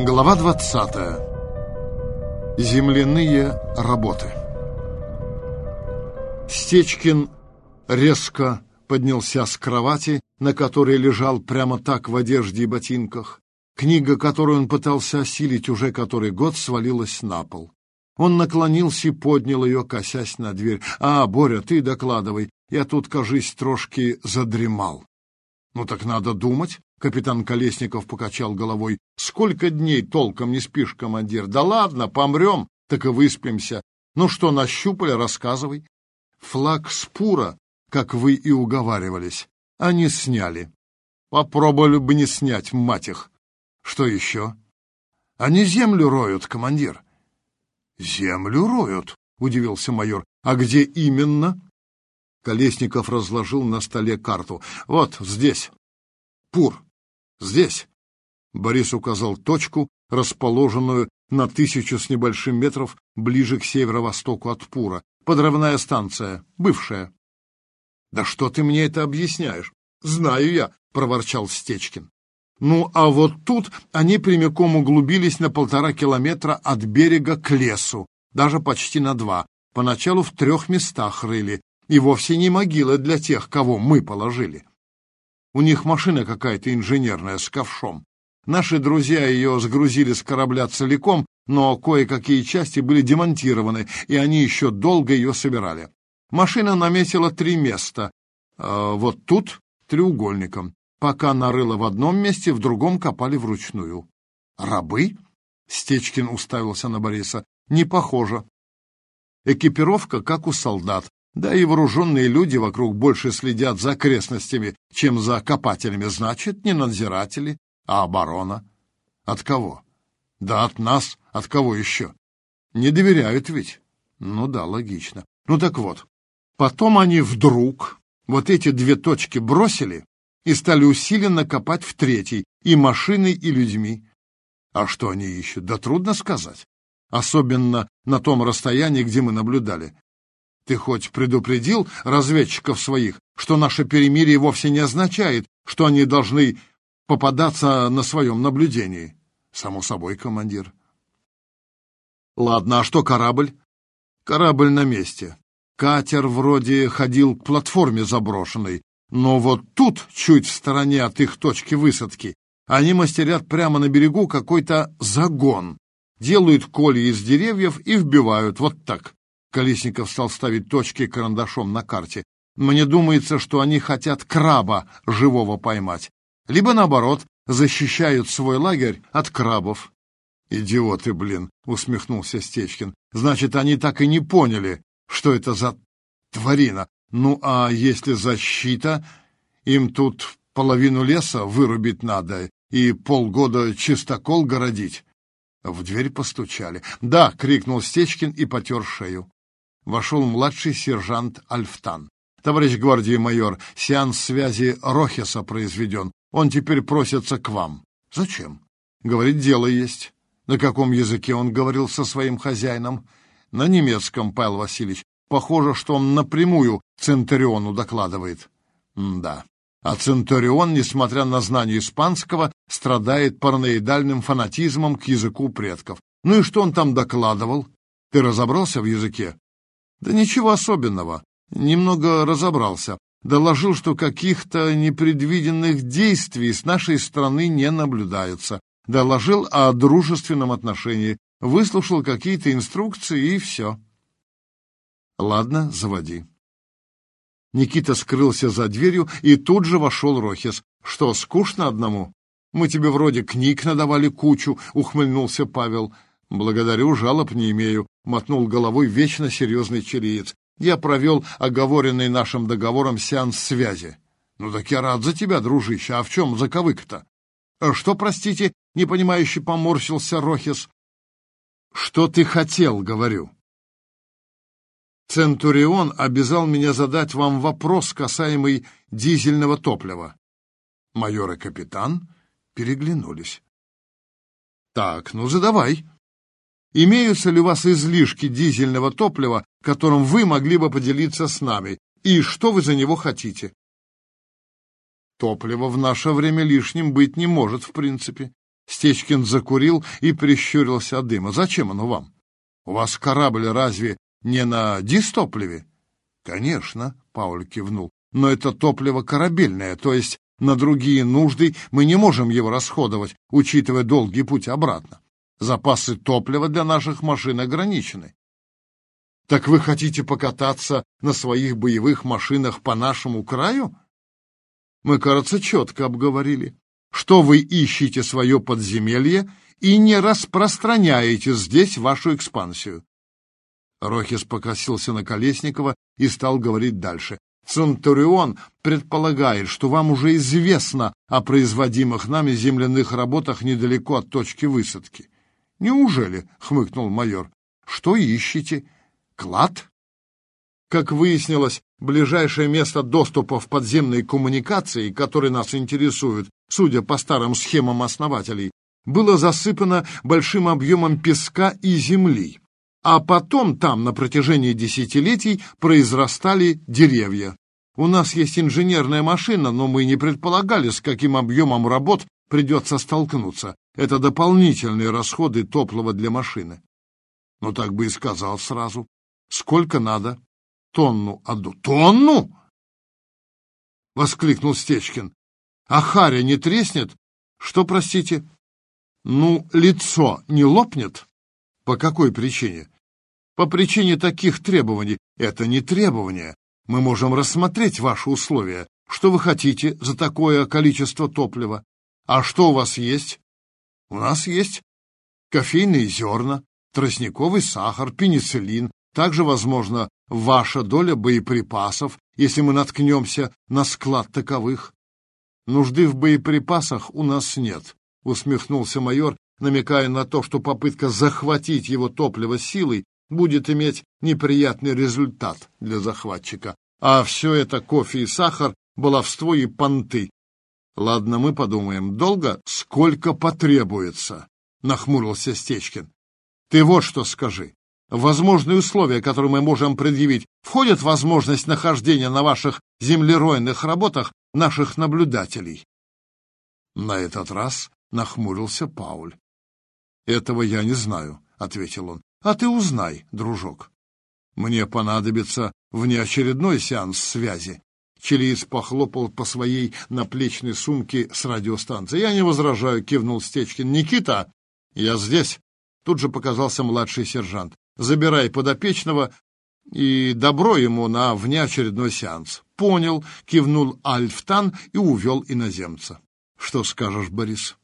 Глава 20. Земляные работы. Стечкин резко поднялся с кровати, на которой лежал прямо так в одежде и ботинках. Книга, которую он пытался осилить уже который год, свалилась на пол. Он наклонился и поднял ее, косясь на дверь. «А, Боря, ты докладывай. Я тут, кажись, трошки задремал». «Ну так надо думать». Капитан Колесников покачал головой. «Сколько дней толком не спишь, командир? Да ладно, помрем, так и выспимся. Ну что, нащупали, рассказывай». Флаг Спура, как вы и уговаривались, они сняли. Попробовали бы не снять, мать их. Что еще? Они землю роют, командир. Землю роют, удивился майор. А где именно? Колесников разложил на столе карту. Вот здесь. Пур. Здесь. Борис указал точку, расположенную на тысячу с небольшим метров ближе к северо-востоку от Пура. Подрывная станция, бывшая. Да что ты мне это объясняешь? Знаю я, проворчал Стечкин. Ну, а вот тут они прямиком углубились на полтора километра от берега к лесу, даже почти на два. Поначалу в трех местах рыли, и вовсе не могила для тех, кого мы положили. У них машина какая-то инженерная с ковшом. Наши друзья ее сгрузили с корабля целиком, но кое-какие части были демонтированы, и они еще долго ее собирали. Машина наметила три места. Э, вот тут треугольником. Пока нарыла в одном месте, в другом копали вручную. «Рабы?» — Стечкин уставился на Бориса. «Не похоже. Экипировка, как у солдат, да и вооруженные люди вокруг больше следят за окрестностями, чем за копателями. Значит, не надзиратели, а оборона. От кого? Да от нас. От кого еще? Не доверяют ведь. Ну да, логично. Ну так вот. Потом они вдруг вот эти две точки бросили и стали усиленно копать в третьей, и машиной, и людьми. А что они ищут? Да трудно сказать. Особенно на том расстоянии, где мы наблюдали. Ты хоть предупредил разведчиков своих, что наше перемирие вовсе не означает, что они должны попадаться на своем наблюдении? Само собой, командир. Ладно, а что корабль? Корабль на месте. Катер вроде ходил к платформе заброшенной, но вот тут, чуть в стороне от их точки высадки, они мастерят прямо на берегу какой-то загон, делают колья из деревьев и вбивают вот так. Колесников стал ставить точки карандашом на карте. Мне думается, что они хотят краба живого поймать. Либо, наоборот, защищают свой лагерь от крабов. «Идиоты, блин!» — усмехнулся Стечкин. «Значит, они так и не поняли, что это за тварина. Ну, а если защита, им тут половину леса вырубить надо и полгода чистокол городить». В дверь постучали. «Да!» — крикнул Стечкин и потер шею вошел младший сержант Альфтан. «Товарищ гвардии майор, сеанс связи Рохеса произведен. Он теперь просится к вам». «Зачем?» «Говорит, дело есть». «На каком языке он говорил со своим хозяином?» «На немецком, Павел Васильевич. Похоже, что он напрямую Центуриону докладывает». «Да». А Центурион, несмотря на знание испанского, страдает параноидальным фанатизмом к языку предков. Ну и что он там докладывал? Ты разобрался в языке? Да ничего особенного. Немного разобрался. Доложил, что каких-то непредвиденных действий с нашей стороны не наблюдается. Доложил о дружественном отношении. Выслушал какие-то инструкции и все. Ладно, заводи. Никита скрылся за дверью, и тут же вошел Рохис. Что, скучно одному? Мы тебе вроде книг надавали кучу, ухмыльнулся Павел. «Благодарю, жалоб не имею», — мотнул головой вечно серьезный чилиец. «Я провел оговоренный нашим договором сеанс связи». «Ну так я рад за тебя, дружище. А в чем заковыка-то?» «А «Что, простите?» — непонимающе поморщился Рохис. «Что ты хотел?» — говорю. Центурион обязал меня задать вам вопрос, касаемый дизельного топлива. Майор и капитан переглянулись. «Так, ну задавай», Имеются ли у вас излишки дизельного топлива, которым вы могли бы поделиться с нами, и что вы за него хотите? Топливо в наше время лишним быть не может, в принципе. Стечкин закурил и прищурился от дыма. «Зачем оно вам? У вас корабль разве не на дистопливе?» «Конечно», — Пауль кивнул, — «но это топливо корабельное, то есть на другие нужды мы не можем его расходовать, учитывая долгий путь обратно. Запасы топлива для наших машин ограничены. Так вы хотите покататься на своих боевых машинах по нашему краю? Мы, кажется, четко обговорили что вы ищете свое подземелье и не распространяете здесь вашу экспансию. Рохис покосился на Колесникова и стал говорить дальше. Центурион предполагает, что вам уже известно о производимых нами земляных работах недалеко от точки высадки. Неужели? — хмыкнул майор. Что ищете? Клад? Как выяснилось, ближайшее место доступа в подземные коммуникации, которые нас интересуют, судя по старым схемам основателей, было засыпано большим объемом песка и земли, а потом там на протяжении десятилетий произрастали деревья. У нас есть инженерная машина, но мы не предполагали, с каким объемом работ придется столкнуться. Это дополнительные расходы топлива для машины. Ну, так бы и сказал сразу. Сколько надо? тонну одну. Тонну? Воскликнул Стечкин. А Харя не треснет? Что, простите? Ну, лицо не лопнет? По какой причине? По причине таких требований. Это не требования. Мы можем рассмотреть ваши условия. Что вы хотите за такое количество топлива? А что у вас есть? У нас есть кофейные зерна, тростниковый сахар, пенициллин, также, возможно, ваша доля боеприпасов, если мы наткнемся на склад таковых. Нужды в боеприпасах у нас нет, усмехнулся майор, намекая на то, что попытка захватить его топливо силой будет иметь неприятный результат для захватчика. А все это кофе и сахар, баловство и понты. Ладно, мы подумаем. Долго? Сколько потребуется? Нахмурился Стечкин. Ты вот что скажи возможные условия, которые мы можем предъявить, входит возможность нахождения на ваших землеройных работах наших наблюдателей? На этот раз нахмурился Пауль. «Этого я не знаю», — ответил он. «А ты узнай, дружок. Мне понадобится внеочередной сеанс связи». Чилиец похлопал по своей наплечной сумке с радиостанцией. «Я не возражаю», — кивнул Стечкин. «Никита, я здесь». Тут же показался младший сержант забирай подопечного и добро ему на внеочередной сеанс. Понял, кивнул Альфтан и увел иноземца. Что скажешь, Борис?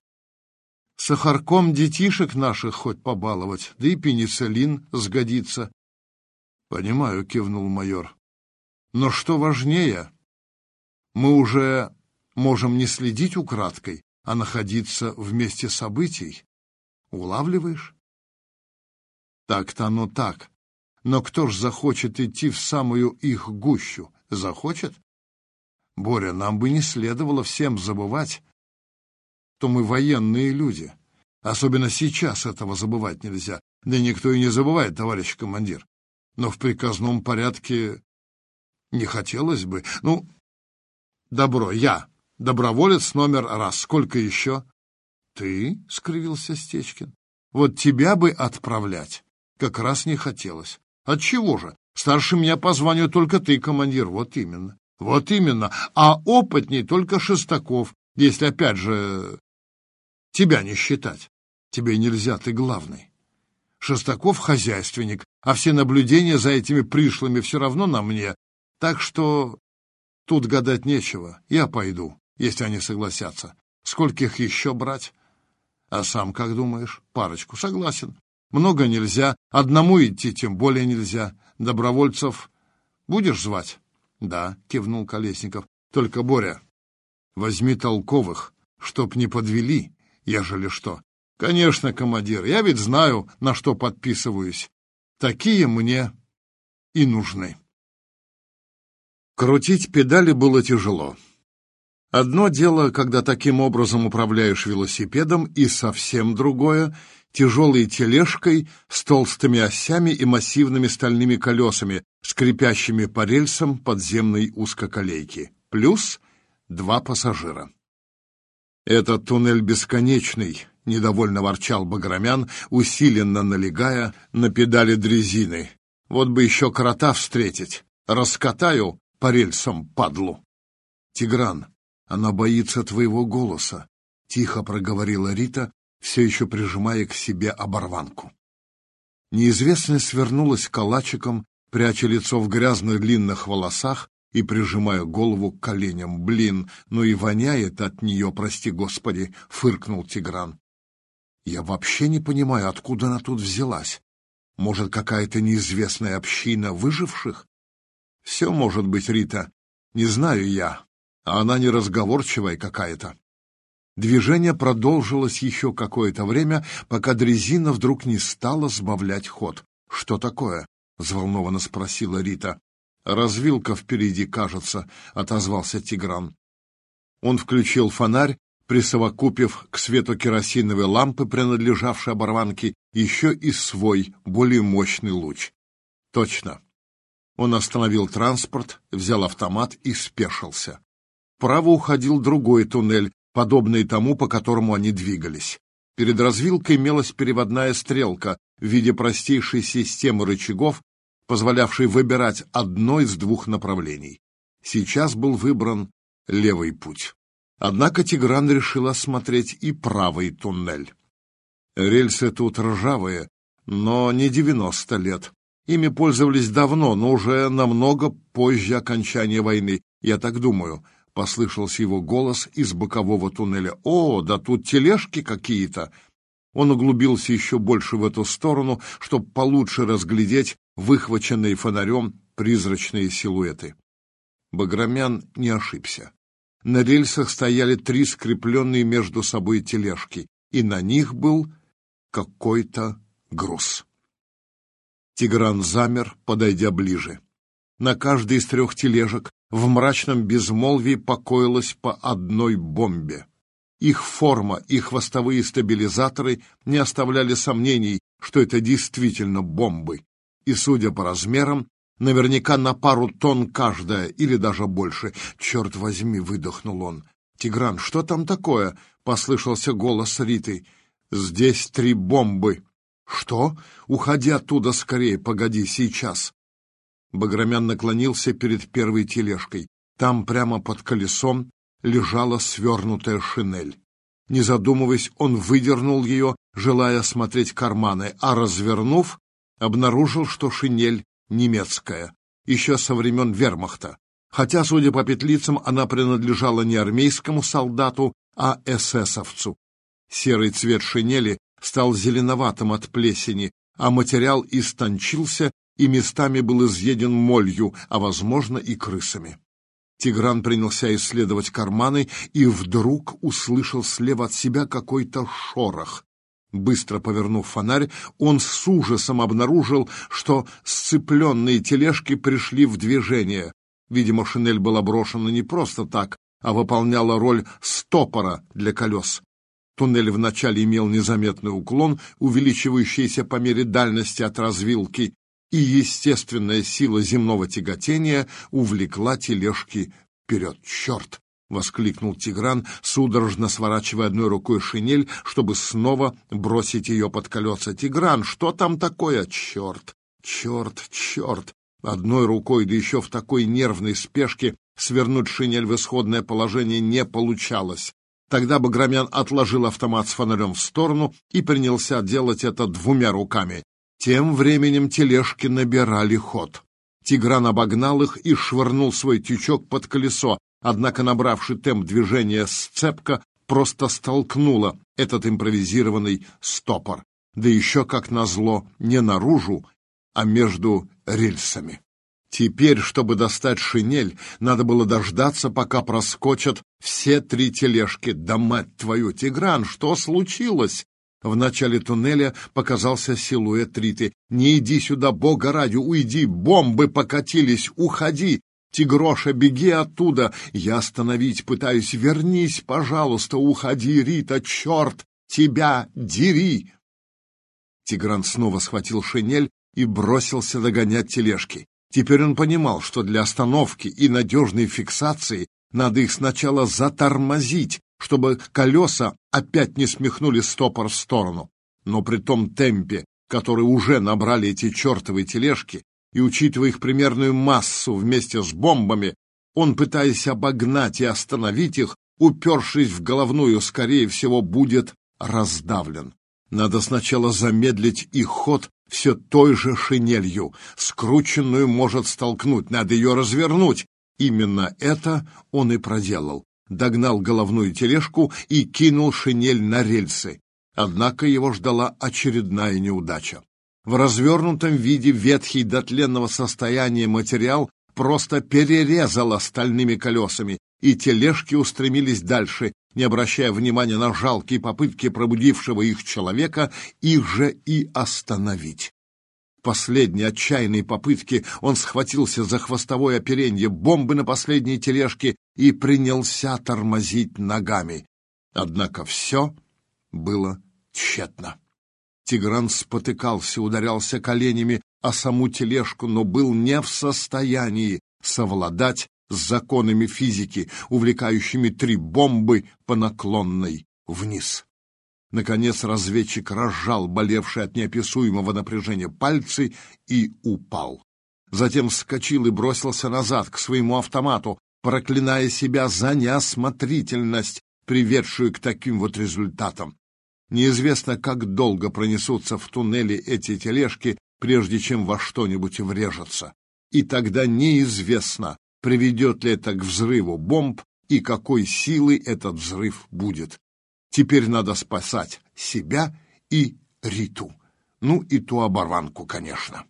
Сахарком детишек наших хоть побаловать, да и пенициллин сгодится. Понимаю, кивнул майор. Но что важнее, мы уже можем не следить украдкой, а находиться вместе событий. Улавливаешь? Так-то оно так. Но кто ж захочет идти в самую их гущу? Захочет? Боря, нам бы не следовало всем забывать, что мы военные люди. Особенно сейчас этого забывать нельзя. Да никто и не забывает, товарищ командир. Но в приказном порядке не хотелось бы. Ну, добро, я. Доброволец номер раз. Сколько еще? Ты? — скривился Стечкин. Вот тебя бы отправлять как раз не хотелось. Отчего же? Старше меня по званию только ты, командир. Вот именно. Вот именно. А опытней только Шестаков, если опять же тебя не считать. Тебе нельзя, ты главный. Шестаков хозяйственник, а все наблюдения за этими пришлыми все равно на мне. Так что тут гадать нечего. Я пойду, если они согласятся. Скольких еще брать? А сам как думаешь? Парочку. Согласен. Много нельзя, одному идти тем более нельзя. Добровольцев будешь звать? Да, кивнул Колесников. Только, Боря, возьми толковых, чтоб не подвели, ежели что. Конечно, командир, я ведь знаю, на что подписываюсь. Такие мне и нужны. Крутить педали было тяжело. Одно дело, когда таким образом управляешь велосипедом, и совсем другое тяжелой тележкой с толстыми осями и массивными стальными колесами, скрипящими по рельсам подземной узкоколейки, плюс два пассажира. Этот туннель бесконечный, — недовольно ворчал Баграмян, усиленно налегая на педали дрезины. «Вот бы еще крота встретить. Раскатаю по рельсам падлу». «Тигран, она боится твоего голоса», — тихо проговорила Рита, все еще прижимая к себе оборванку. Неизвестная свернулась калачиком, пряча лицо в грязных длинных волосах и прижимая голову к коленям. «Блин, ну и воняет от нее, прости господи!» — фыркнул Тигран. «Я вообще не понимаю, откуда она тут взялась. Может, какая-то неизвестная община выживших?» «Все может быть, Рита. Не знаю я. А она неразговорчивая какая-то». Движение продолжилось еще какое-то время, пока дрезина вдруг не стала сбавлять ход. «Что такое?» — взволнованно спросила Рита. «Развилка впереди, кажется», — отозвался Тигран. Он включил фонарь, присовокупив к свету керосиновой лампы, принадлежавшей оборванке, еще и свой, более мощный луч. «Точно». Он остановил транспорт, взял автомат и спешился. Вправо уходил другой туннель, подобные тому, по которому они двигались. Перед развилкой имелась переводная стрелка в виде простейшей системы рычагов, позволявшей выбирать одно из двух направлений. Сейчас был выбран левый путь. Однако Тигран решил осмотреть и правый туннель. Рельсы тут ржавые, но не 90 лет. Ими пользовались давно, но уже намного позже окончания войны, я так думаю. — послышался его голос из бокового туннеля. «О, да тут тележки какие-то!» Он углубился еще больше в эту сторону, чтобы получше разглядеть выхваченные фонарем призрачные силуэты. Баграмян не ошибся. На рельсах стояли три скрепленные между собой тележки, и на них был какой-то груз. Тигран замер, подойдя ближе. На каждой из трех тележек в мрачном безмолвии покоилась по одной бомбе. Их форма и хвостовые стабилизаторы не оставляли сомнений, что это действительно бомбы. И, судя по размерам, наверняка на пару тонн каждая или даже больше. «Черт возьми!» — выдохнул он. «Тигран, что там такое?» — послышался голос Риты. «Здесь три бомбы». «Что? Уходи оттуда скорее, погоди, сейчас». Баграмян наклонился перед первой тележкой. Там, прямо под колесом, лежала свернутая шинель. Не задумываясь, он выдернул ее, желая осмотреть карманы, а развернув, обнаружил, что шинель немецкая, еще со времен вермахта. Хотя, судя по петлицам, она принадлежала не армейскому солдату, а эсэсовцу. Серый цвет шинели стал зеленоватым от плесени, а материал истончился и местами был изъеден молью, а, возможно, и крысами. Тигран принялся исследовать карманы и вдруг услышал слева от себя какой-то шорох. Быстро повернув фонарь, он с ужасом обнаружил, что сцепленные тележки пришли в движение. Видимо, шинель была брошена не просто так, а выполняла роль стопора для колес. Туннель вначале имел незаметный уклон, увеличивающийся по мере дальности от развилки, и естественная сила земного тяготения увлекла тележки вперед. «Черт!» — воскликнул Тигран, судорожно сворачивая одной рукой шинель, чтобы снова бросить ее под колеса. «Тигран, что там такое? Черт! Черт! Черт!» Одной рукой, да еще в такой нервной спешке, свернуть шинель в исходное положение не получалось. Тогда Баграмян отложил автомат с фонарем в сторону и принялся делать это двумя руками. Тем временем тележки набирали ход. Тигран обогнал их и швырнул свой тючок под колесо, однако набравший темп движения сцепка просто столкнула этот импровизированный стопор. Да еще, как назло, не наружу, а между рельсами. Теперь, чтобы достать шинель, надо было дождаться, пока проскочат все три тележки. Да мать твою, Тигран, что случилось? В начале туннеля показался силуэт Риты. «Не иди сюда, бога ради, уйди! Бомбы покатились! Уходи! Тигроша, беги оттуда! Я остановить пытаюсь! Вернись, пожалуйста! Уходи, Рита! Черт! Тебя дери!» Тигран снова схватил шинель и бросился догонять тележки. Теперь он понимал, что для остановки и надежной фиксации надо их сначала затормозить, чтобы колеса опять не смехнули стопор в сторону. Но при том темпе, который уже набрали эти чертовы тележки, и учитывая их примерную массу вместе с бомбами, он, пытаясь обогнать и остановить их, упершись в головную, скорее всего, будет раздавлен. Надо сначала замедлить их ход все той же шинелью. Скрученную может столкнуть, надо ее развернуть. Именно это он и проделал. Догнал головную тележку и кинул шинель на рельсы. Однако его ждала очередная неудача. В развернутом виде ветхий до тленного состояния материал просто перерезал остальными колесами, и тележки устремились дальше, не обращая внимания на жалкие попытки пробудившего их человека их же и остановить. Последней отчаянной попытке он схватился за хвостовое оперенье бомбы на последней тележке и принялся тормозить ногами. Однако все было тщетно. Тигран спотыкался, ударялся коленями о саму тележку, но был не в состоянии совладать с законами физики, увлекающими три бомбы по наклонной вниз. Наконец разведчик разжал болевшие от неописуемого напряжения пальцы и упал. Затем вскочил и бросился назад к своему автомату, проклиная себя за неосмотрительность, приведшую к таким вот результатам. Неизвестно, как долго пронесутся в туннеле эти тележки, прежде чем во что-нибудь врежутся. И тогда неизвестно, приведет ли это к взрыву бомб и какой силы этот взрыв будет. Теперь надо спасать себя и Риту. Ну и ту оборванку, конечно.